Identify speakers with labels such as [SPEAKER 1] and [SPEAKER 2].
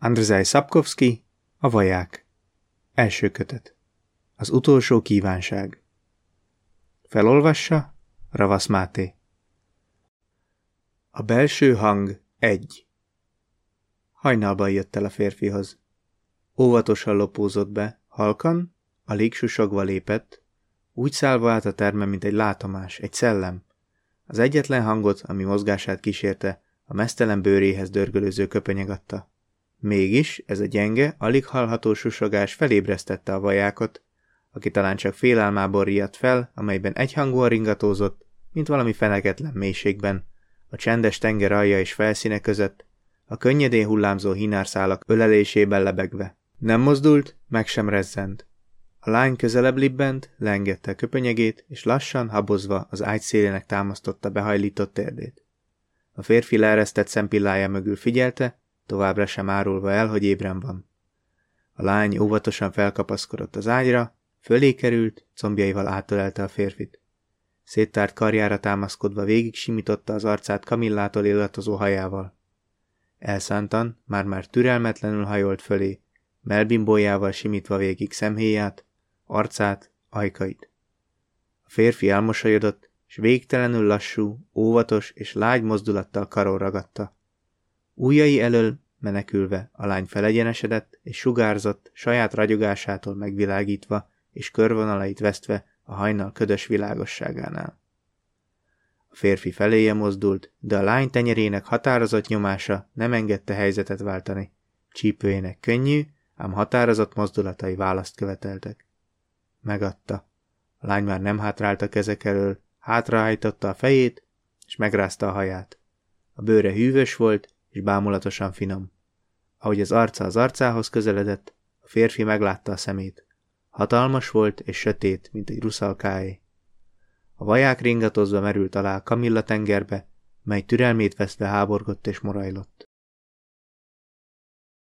[SPEAKER 1] Andrzej Szapkovszki, A vaják. Első kötet. Az utolsó kívánság. Felolvassa Ravasz Máté. A belső hang egy. Hajnalban jött el a férfihoz. Óvatosan lopózott be, halkan, alig susogva lépett, úgy szállva át a terme, mint egy látomás, egy szellem. Az egyetlen hangot, ami mozgását kísérte, a mesztelen bőréhez dörgölőző köpenyeg adta. Mégis ez a gyenge, alig hallható susogás felébresztette a vajákot, aki talán csak félálmából riadt fel, amelyben egyhangúan ringatózott, mint valami feneketlen mélységben, a csendes tenger alja és felszíne között, a könnyedén hullámzó hinárszálak ölelésében lebegve. Nem mozdult, meg sem rezzent. A lány közelebb libbent, leengedte a köpönyegét, és lassan, habozva az ágy szélének támasztotta behajlított térdét. A férfi leeresztett szempillája mögül figyelte, továbbra sem árulva el, hogy ébren van. A lány óvatosan felkapaszkodott az ágyra, fölé került, combjaival átölelte a férfit. Széttárt karjára támaszkodva végig simította az arcát Kamillától illatozó hajával. Elszántan, már-már türelmetlenül hajolt fölé, melbimbójával simítva végig szemhéját, arcát, ajkait. A férfi elmosolyodott, és végtelenül lassú, óvatos és lágy mozdulattal karol ragadta. Újai elől menekülve a lány felegyenesedett és sugárzott, saját ragyogásától megvilágítva és körvonalait vesztve a hajnal ködös világosságánál. A férfi feléje mozdult, de a lány tenyerének határozott nyomása nem engedte helyzetet váltani. Csípőjének könnyű, ám határozott mozdulatai választ követeltek. Megadta. A lány már nem hátrált a kezek elől, hátrahajtotta a fejét, és megrázta a haját. A bőre hűvös volt, és bámulatosan finom. Ahogy az arca az arcához közeledett, a férfi meglátta a szemét. Hatalmas volt és sötét, mint egy ruszalkáé. A vaják ringatozva merült alá Kamilla tengerbe, mely türelmét veszve háborgott és morajlott.